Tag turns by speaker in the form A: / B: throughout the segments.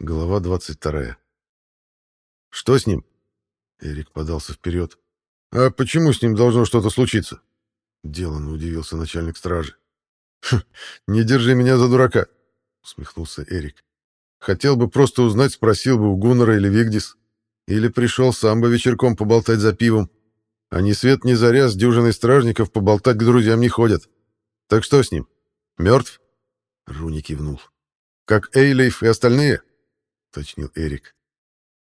A: Глава 22. «Что с ним?» Эрик подался вперед. «А почему с ним должно что-то случиться?» Деланно удивился начальник стражи. «Хм, «Не держи меня за дурака», — усмехнулся Эрик. «Хотел бы просто узнать, спросил бы у Гуннера или Вигдис. Или пришел сам бы вечерком поболтать за пивом. А ни свет ни заря с дюжиной стражников поболтать к друзьям не ходят. Так что с ним? Мертв?» Руни кивнул. «Как Эйлейф и остальные?» — уточнил Эрик.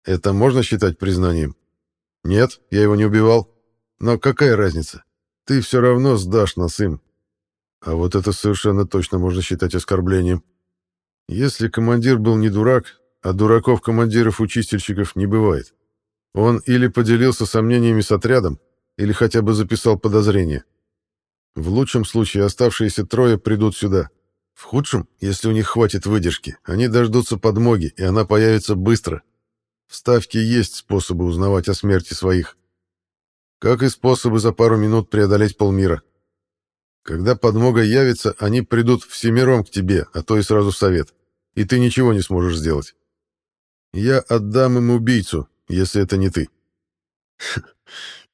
A: «Это можно считать признанием?» «Нет, я его не убивал. Но какая разница? Ты все равно сдашь нас им. А вот это совершенно точно можно считать оскорблением. Если командир был не дурак, а дураков-командиров-учистильщиков не бывает, он или поделился сомнениями с отрядом, или хотя бы записал подозрения. В лучшем случае оставшиеся трое придут сюда. В худшем, если у них хватит выдержки, они дождутся подмоги, и она появится быстро. В Ставке есть способы узнавать о смерти своих. Как и способы за пару минут преодолеть полмира. Когда подмога явится, они придут всемиром к тебе, а то и сразу в совет. И ты ничего не сможешь сделать. Я отдам им убийцу, если это не ты.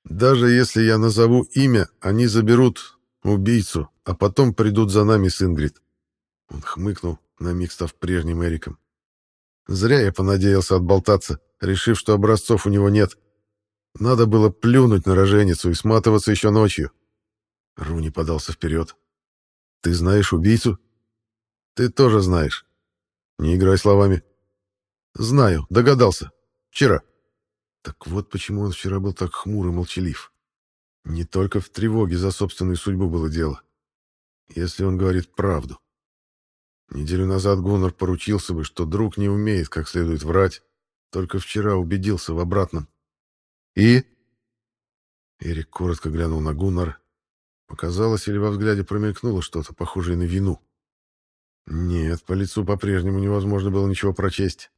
A: Даже если я назову имя, они заберут убийцу, а потом придут за нами с Ингрид. Он хмыкнул, на миг став прежним Эриком. Зря я понадеялся отболтаться, решив, что образцов у него нет. Надо было плюнуть на роженицу и сматываться еще ночью. Руни подался вперед. «Ты знаешь убийцу?» «Ты тоже знаешь. Не играй словами». «Знаю, догадался. Вчера». Так вот почему он вчера был так хмур и молчалив. Не только в тревоге за собственную судьбу было дело. Если он говорит правду. Неделю назад Гуннар поручился бы, что друг не умеет как следует врать, только вчера убедился в обратном. «И?» Эрик коротко глянул на Гуннар. Показалось или во взгляде промелькнуло что-то похожее на вину. Нет, по лицу по-прежнему невозможно было ничего прочесть.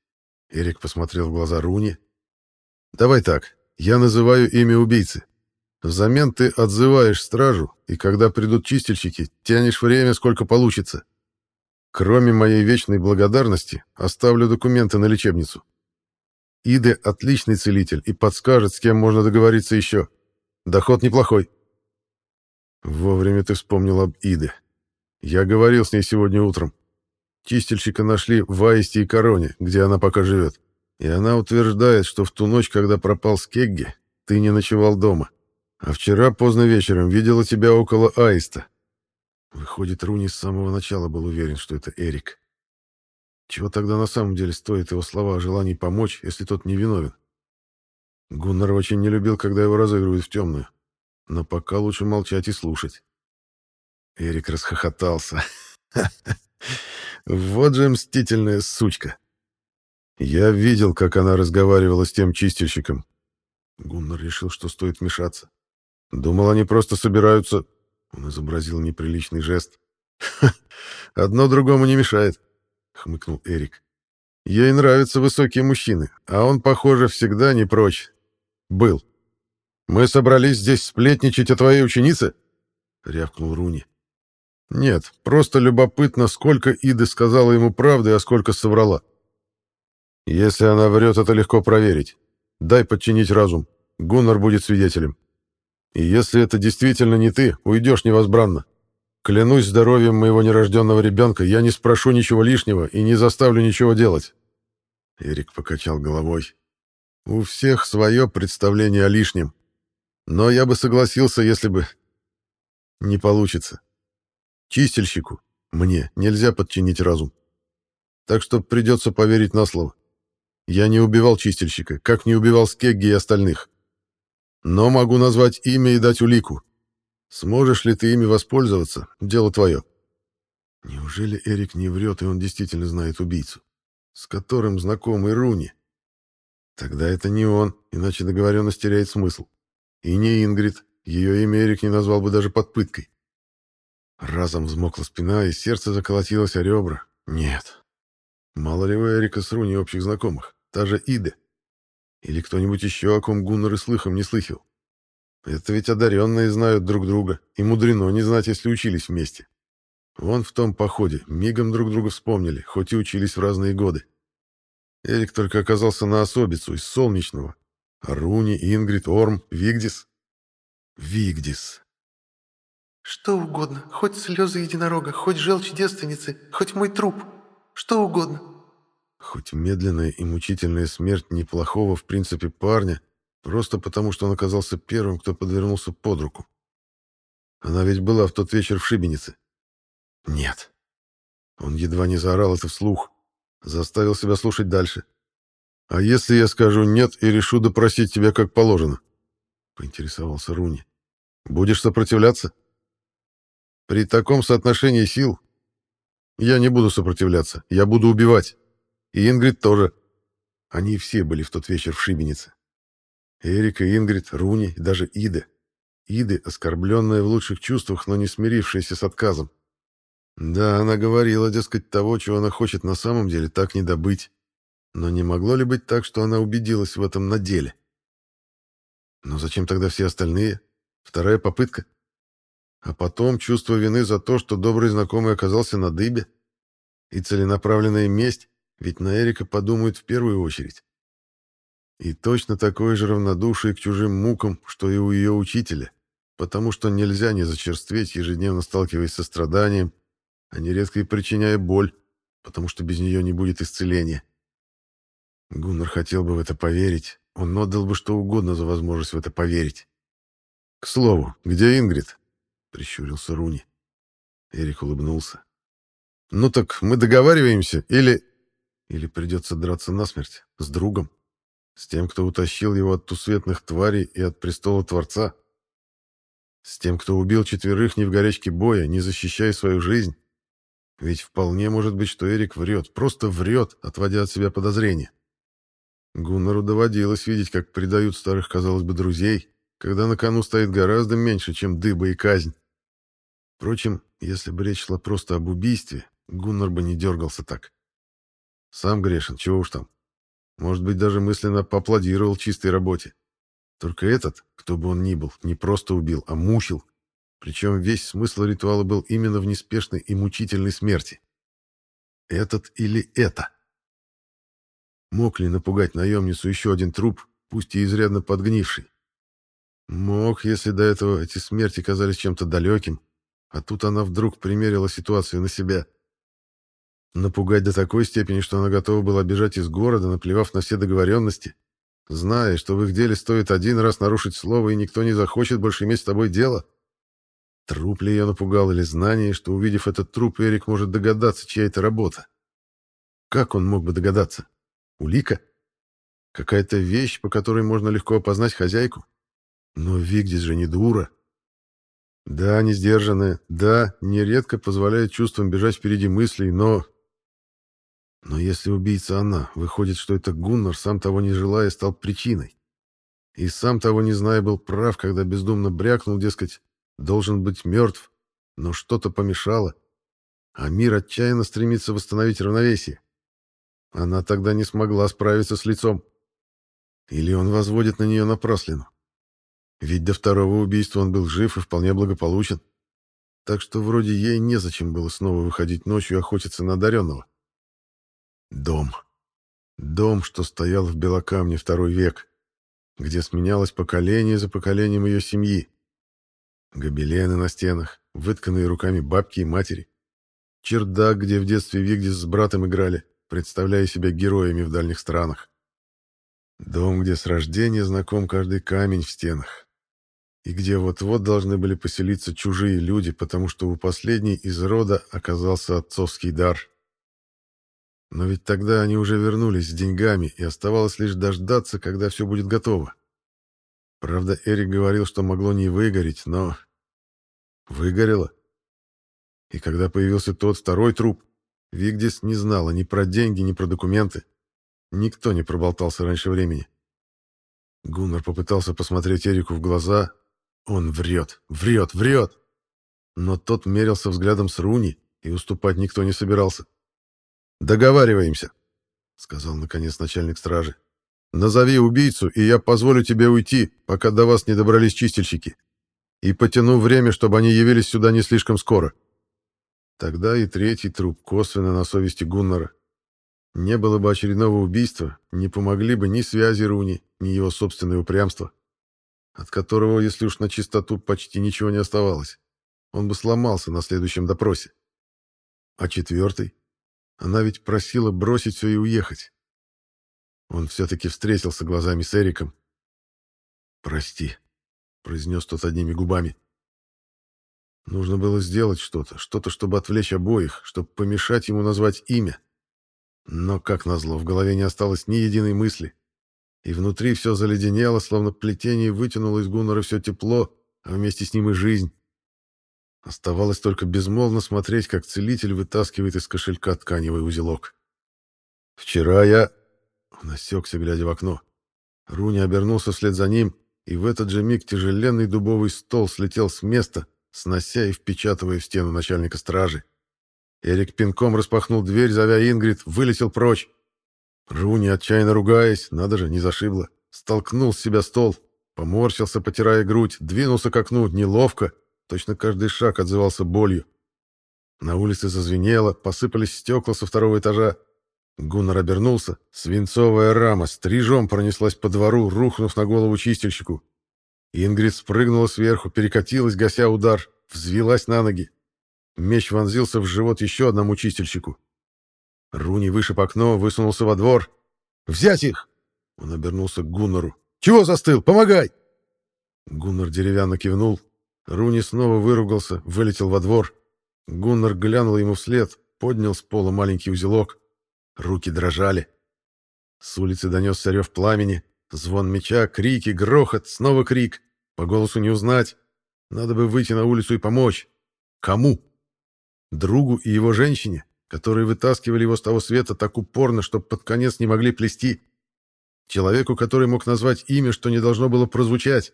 A: Эрик посмотрел в глаза Руни. «Давай так, я называю имя убийцы. Взамен ты отзываешь стражу, и когда придут чистильщики, тянешь время, сколько получится. Кроме моей вечной благодарности, оставлю документы на лечебницу. Иде — отличный целитель и подскажет, с кем можно договориться еще. Доход неплохой. Вовремя ты вспомнил об Иде. Я говорил с ней сегодня утром. Чистильщика нашли в Аисте и Короне, где она пока живет. И она утверждает, что в ту ночь, когда пропал Скегги, ты не ночевал дома. А вчера поздно вечером видела тебя около Аиста. Выходит, Руни с самого начала был уверен, что это Эрик. Чего тогда на самом деле стоит его слова о желании помочь, если тот не виновен? Гуннар очень не любил, когда его разыгрывают в темную. Но пока лучше молчать и слушать. Эрик расхохотался. Вот же мстительная сучка. Я видел, как она разговаривала с тем чистильщиком. Гуннар решил, что стоит вмешаться. Думал, они просто собираются... Он изобразил неприличный жест. «Одно другому не мешает», — хмыкнул Эрик. «Ей нравятся высокие мужчины, а он, похоже, всегда не прочь. Был. Мы собрались здесь сплетничать о твоей ученице?» — рявкнул Руни. «Нет, просто любопытно, сколько Иды сказала ему правды, а сколько соврала. Если она врет, это легко проверить. Дай подчинить разум. Гуннар будет свидетелем. И если это действительно не ты, уйдешь невозбранно. Клянусь здоровьем моего нерожденного ребенка, я не спрошу ничего лишнего и не заставлю ничего делать. Эрик покачал головой. У всех свое представление о лишнем. Но я бы согласился, если бы... Не получится. Чистильщику, мне, нельзя подчинить разум. Так что придется поверить на слово. Я не убивал чистильщика, как не убивал Скегги и остальных. Но могу назвать имя и дать улику. Сможешь ли ты ими воспользоваться, дело твое. Неужели Эрик не врет, и он действительно знает убийцу, с которым знакомый Руни? Тогда это не он, иначе договоренность теряет смысл. И не Ингрид, ее имя Эрик не назвал бы даже под пыткой. Разом взмокла спина, и сердце заколотилось о ребра. Нет. Мало ли у Эрика с Руни общих знакомых, та же Иде. Или кто-нибудь еще, о ком Гуннер и слыхом не слыхал. Это ведь одаренные знают друг друга, и мудрено не знать, если учились вместе. Вон в том походе мигом друг друга вспомнили, хоть и учились в разные годы. Эрик только оказался на особицу из Солнечного. Руни, Ингрид, Орм, Вигдис. Вигдис.
B: Что угодно, хоть слезы единорога, хоть желчь девственницы, хоть мой труп. Что угодно.
A: Хоть медленная и мучительная смерть неплохого, в принципе, парня, просто потому, что он оказался первым, кто подвернулся под руку. Она ведь была в тот вечер в Шибенице. Нет. Он едва не заорал это вслух. Заставил себя слушать дальше. «А если я скажу «нет» и решу допросить тебя как положено?» — поинтересовался Руни. «Будешь сопротивляться?» «При таком соотношении сил я не буду сопротивляться, я буду убивать. И Ингрид тоже. Они все были в тот вечер в Шибенице. Эрика, Ингрид, Руни и даже Ида. Иды, оскорбленная в лучших чувствах, но не смирившаяся с отказом. Да, она говорила, дескать, того, чего она хочет на самом деле, так не добыть. Но не могло ли быть так, что она убедилась в этом на деле? Но зачем тогда все остальные? Вторая попытка? А потом чувство вины за то, что добрый знакомый оказался на дыбе? И целенаправленная месть, ведь на Эрика подумают в первую очередь. И точно такое же равнодушие к чужим мукам, что и у ее учителя, потому что нельзя не зачерстветь, ежедневно сталкиваясь со страданием, а нередко и причиняя боль, потому что без нее не будет исцеления. Гуннар хотел бы в это поверить, он отдал бы что угодно за возможность в это поверить. «К слову, где Ингрид?» — прищурился Руни. Эрик улыбнулся. «Ну так мы договариваемся, или...» «Или придется драться насмерть, с другом, с тем, кто утащил его от тусветных тварей и от престола Творца, с тем, кто убил четверых не в горячке боя, не защищая свою жизнь, ведь вполне может быть, что Эрик врет, просто врет, отводя от себя подозрения. Гуннару доводилось видеть, как предают старых, казалось бы, друзей, когда на кону стоит гораздо меньше, чем дыба и казнь. Впрочем, если бы речь шла просто об убийстве, Гуннар бы не дергался так. Сам грешен, чего уж там. Может быть, даже мысленно поаплодировал чистой работе. Только этот, кто бы он ни был, не просто убил, а мучил, причем весь смысл ритуала был именно в неспешной и мучительной смерти. Этот или это? Мог ли напугать наемницу еще один труп, пусть и изрядно подгнивший? Мог, если до этого эти смерти казались чем-то далеким, а тут она вдруг примерила ситуацию на себя. Напугать до такой степени, что она готова была бежать из города, наплевав на все договоренности, зная, что в их деле стоит один раз нарушить слово, и никто не захочет больше иметь с тобой дело. Труп ли ее напугал или знание, что, увидев этот труп, Эрик может догадаться, чья это работа? Как он мог бы догадаться? Улика? Какая-то вещь, по которой можно легко опознать хозяйку? Но Вигдис же не дура. Да, не сдержанная, да, нередко позволяет чувствам бежать впереди мыслей, но... Но если убийца она, выходит, что это Гуннар, сам того не желая, стал причиной. И сам того не зная, был прав, когда бездумно брякнул, дескать, должен быть мертв, но что-то помешало, а мир отчаянно стремится восстановить равновесие. Она тогда не смогла справиться с лицом. Или он возводит на нее напраслину. Ведь до второго убийства он был жив и вполне благополучен. Так что вроде ей незачем было снова выходить ночью охотиться на одаренного. Дом. Дом, что стоял в Белокамне второй век, где сменялось поколение за поколением ее семьи. Гобелены на стенах, вытканные руками бабки и матери. Чердак, где в детстве Вигдис с братом играли, представляя себя героями в дальних странах. Дом, где с рождения знаком каждый камень в стенах. И где вот-вот должны были поселиться чужие люди, потому что у последней из рода оказался отцовский дар. Но ведь тогда они уже вернулись с деньгами, и оставалось лишь дождаться, когда все будет готово. Правда, Эрик говорил, что могло не выгореть, но... Выгорело. И когда появился тот второй труп, Вигдис не знала ни про деньги, ни про документы. Никто не проболтался раньше времени. Гуннар попытался посмотреть Эрику в глаза. Он врет, врет, врет. Но тот мерился взглядом с Руни, и уступать никто не собирался. «Договариваемся», — сказал наконец начальник стражи. Назови убийцу, и я позволю тебе уйти, пока до вас не добрались чистильщики. И потяну время, чтобы они явились сюда не слишком скоро. Тогда и третий труп косвенно на совести Гуннара. Не было бы очередного убийства, не помогли бы ни связи Руни, ни его собственное упрямство, от которого, если уж на чистоту, почти ничего не оставалось. Он бы сломался на следующем допросе. А четвертый? Она ведь просила бросить все и уехать. Он все-таки встретился глазами с Эриком. «Прости», — произнес тот одними губами. Нужно было сделать что-то, что-то, чтобы отвлечь обоих, чтобы помешать ему назвать имя. Но, как назло, в голове не осталось ни единой мысли. И внутри все заледенело, словно плетение вытянуло из Гуннера все тепло, а вместе с ним и жизнь. Оставалось только безмолвно смотреть, как целитель вытаскивает из кошелька тканевый узелок. «Вчера я...» Он осекся, глядя в окно. Руни обернулся вслед за ним, и в этот же миг тяжеленный дубовый стол слетел с места, снося и впечатывая в стену начальника стражи. Эрик пинком распахнул дверь, зовя Ингрид, вылетел прочь. Руни, отчаянно ругаясь, надо же, не зашибло, столкнул с себя стол, поморщился, потирая грудь, двинулся к окну, неловко, точно каждый шаг отзывался болью. На улице зазвенело, посыпались стекла со второго этажа. Гуннар обернулся, свинцовая рама стрижом пронеслась по двору, рухнув на голову чистильщику. Ингрид спрыгнула сверху, перекатилась, гася удар, взвилась на ноги. Меч вонзился в живот еще одному чистильщику. Руни вышиб окно, высунулся во двор. «Взять их!» Он обернулся к Гуннару. «Чего застыл? Помогай!» Гуннар деревянно кивнул. Руни снова выругался, вылетел во двор. Гуннар глянул ему вслед, поднял с пола маленький узелок. Руки дрожали. С улицы донесся рев пламени, звон меча, крики, грохот, снова крик. По голосу не узнать. Надо бы выйти на улицу и помочь. Кому? Другу и его женщине, которые вытаскивали его с того света так упорно, что под конец не могли плести. Человеку, который мог назвать имя, что не должно было прозвучать.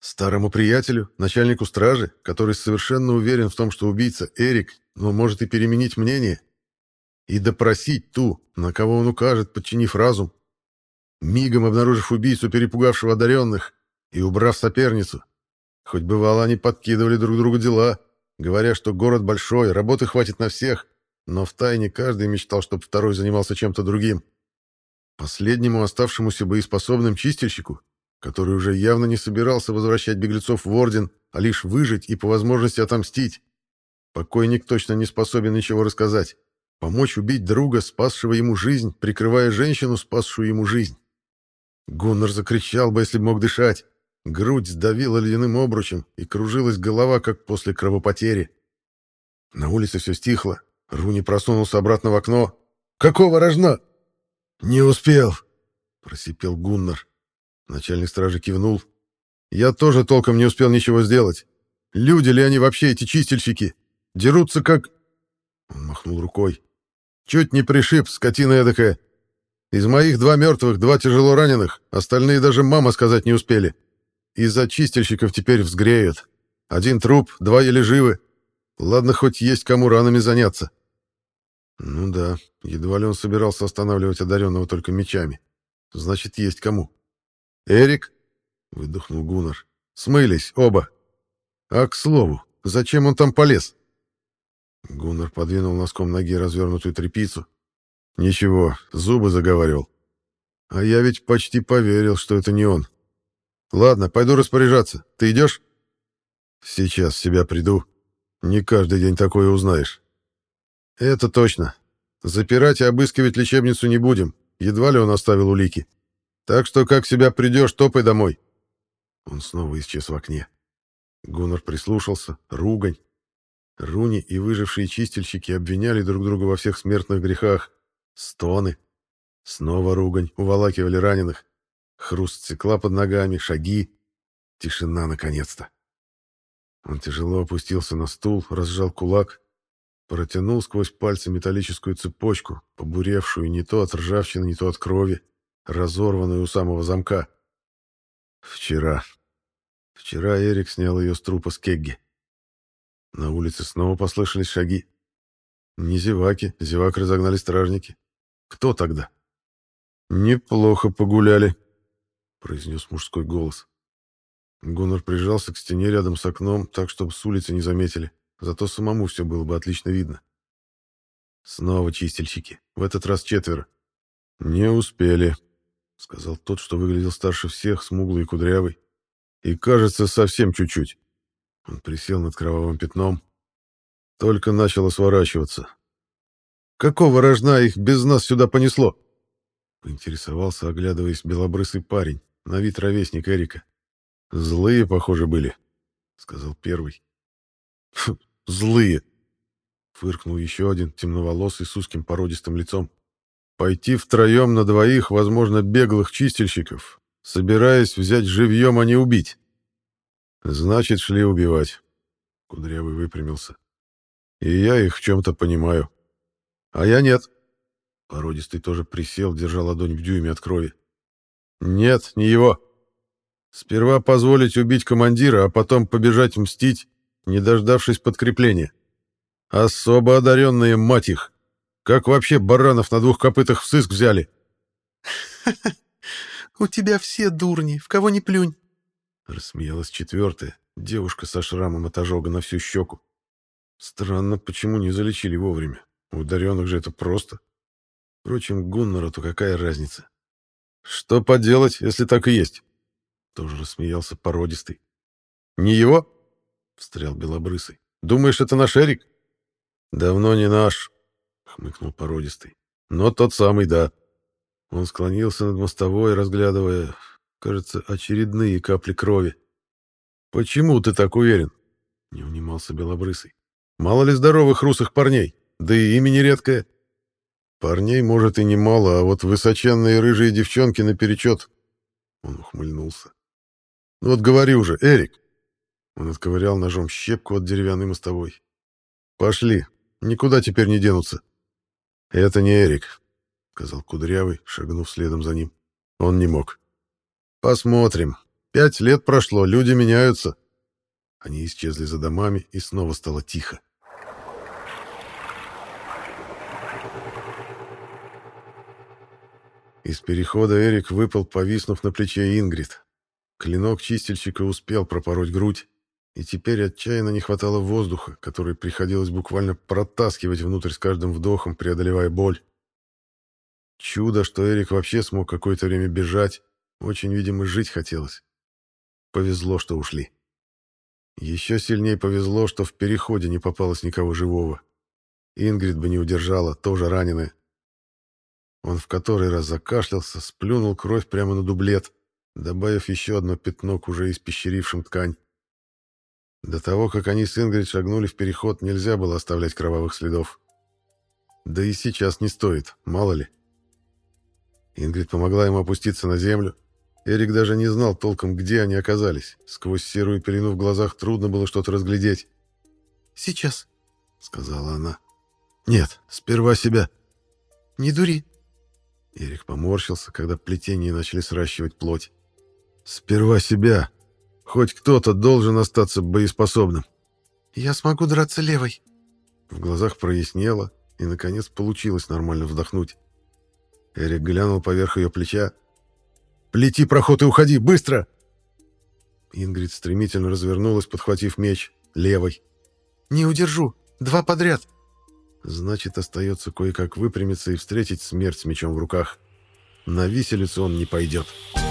A: Старому приятелю, начальнику стражи, который совершенно уверен в том, что убийца Эрик, но может и переменить мнение. И допросить ту, на кого он укажет, подчинив разум. Мигом обнаружив убийцу, перепугавшего одаренных, и убрав соперницу. Хоть бывало, они подкидывали друг другу дела, говоря, что город большой, работы хватит на всех, но втайне каждый мечтал, чтобы второй занимался чем-то другим. Последнему оставшемуся боеспособным чистильщику, который уже явно не собирался возвращать беглецов в Орден, а лишь выжить и по возможности отомстить. Покойник точно не способен ничего рассказать. Помочь убить друга, спасшего ему жизнь, прикрывая женщину, спасшую ему жизнь. Гуннар закричал бы, если мог дышать. Грудь сдавила ледяным обручем, и кружилась голова, как после кровопотери. На улице все стихло. Руни просунулся обратно в окно. «Какого рожна?» «Не успел», — просипел Гуннар. Начальник стражи кивнул. «Я тоже толком не успел ничего сделать. Люди ли они вообще, эти чистильщики? Дерутся как...» Он махнул рукой. «Чуть не пришиб, скотина эдакая. Из моих два мертвых, два тяжело раненых, остальные даже мама сказать не успели. Из-за чистильщиков теперь взгреют. Один труп, два еле живы. Ладно, хоть есть кому ранами заняться». Ну да, едва ли он собирался останавливать одаренного только мечами. Значит, есть кому. «Эрик?» — выдохнул Гуннар. «Смылись, оба. А, к слову, зачем он там полез?» Гуннар подвинул носком ноги развернутую тряпицу. «Ничего, зубы заговаривал. А я ведь почти поверил, что это не он. Ладно, пойду распоряжаться. Ты идешь?» «Сейчас в себя приду. Не каждый день такое узнаешь». «Это точно. Запирать и обыскивать лечебницу не будем. Едва ли он оставил улики». Так что, как себя придешь, топай домой. Он снова исчез в окне. Гуннар прислушался. Ругань. Руни и выжившие чистильщики обвиняли друг друга во всех смертных грехах. Стоны. Снова ругань. Уволакивали раненых. Хруст стекла под ногами, шаги. Тишина, наконец-то. Он тяжело опустился на стул, разжал кулак, протянул сквозь пальцы металлическую цепочку, побуревшую не то от ржавчины, не то от крови разорванную у самого замка. Вчера. Вчера Эрик снял ее с трупа с Кегги. На улице снова послышались шаги. Не зеваки, зевак разогнали стражники. Кто тогда? «Неплохо погуляли», — произнес мужской голос. Гуннар прижался к стене рядом с окном, так, чтобы с улицы не заметили. Зато самому все было бы отлично видно. Снова чистильщики. В этот раз четверо. «Не успели», — сказал тот, что выглядел старше всех, смуглый и кудрявый. «И, кажется, совсем чуть-чуть». Он присел над кровавым пятном. Только начало сворачиваться. «Какого рожна их без нас сюда понесло?» Поинтересовался, оглядываясь, белобрысый парень, на вид ровесник Эрика. «Злые, похоже, были», — сказал первый. «Злые», Фыркнул еще один, темноволосый, с узким породистым лицом. Пойти втроем на двоих, возможно, беглых чистильщиков, собираясь взять живьем, а не убить. Значит, шли убивать. Кудрявый выпрямился. И я их в чем-то понимаю. А я нет. Породистый тоже присел, держа ладонь в дюйме от крови. Нет, не его. Сперва позволить убить командира, а потом побежать мстить, не дождавшись подкрепления. Особо одаренные, мать их! Как вообще баранов на двух копытах в сыск взяли?
B: У тебя все дурни, в кого не плюнь.
A: Рассмеялась четвертая, девушка со шрамом от ожога на всю щеку. Странно, почему не залечили вовремя. У ударенных же это просто. Впрочем, Гуннору-то какая разница? Что поделать, если так и есть? Тоже рассмеялся породистый. Не его? Встрял белобрысый. Думаешь, это наш Эрик? «Давно не наш», — хмыкнул породистый. «Но тот самый, да». Он склонился над мостовой, разглядывая, кажется, очередные капли крови. «Почему ты так уверен?» — не унимался Белобрысый. «Мало ли здоровых русых парней, да и имя редкое. Парней, может, и немало, а вот высоченные рыжие девчонки наперечет». Он ухмыльнулся. «Ну вот говори уже, Эрик!» Он отковырял ножом щепку от деревянной мостовой. «Пошли, Никуда теперь не денутся. Это не Эрик, сказал Кудрявый, шагнув следом за ним. Он не мог. Посмотрим. Пять лет прошло, люди меняются. Они исчезли за домами, и снова стало тихо. Из перехода Эрик выпал, повиснув на плече Ингрид. Клинок чистильщика успел пропороть грудь, и теперь отчаянно не хватало воздуха, который приходилось буквально протаскивать внутрь с каждым вдохом, преодолевая боль. Чудо, что Эрик вообще смог какое-то время бежать, очень, видимо, жить хотелось. Повезло, что ушли. Еще сильнее повезло, что в переходе не попалось никого живого. Ингрид бы не удержала, тоже раненая. Он в который раз закашлялся, сплюнул кровь прямо на дублет, добавив еще одно пятно к уже испещерившим ткань. До того, как они с Ингрид шагнули в переход, нельзя было оставлять кровавых следов. Да и сейчас не стоит, мало ли. Ингрид помогла ему опуститься на землю. Эрик даже не знал толком, где они оказались. Сквозь серую пелену в глазах трудно было что-то разглядеть.
B: «Сейчас», — сказала она.
A: «Нет, сперва себя».
B: «Не дури».
A: Эрик поморщился, когда плетения начали сращивать плоть. «Сперва себя», Хоть кто-то должен остаться боеспособным.
B: Я смогу драться левой.
A: В глазах прояснело, и, наконец, получилось нормально вздохнуть. Эрик глянул поверх ее плеча. «Плети проход и уходи! Быстро!» Ингрид стремительно развернулась, подхватив меч. Левой.
B: «Не удержу! Два подряд!»
A: Значит, остается кое-как выпрямиться и встретить смерть с мечом в руках. На виселицу он не пойдет. «Не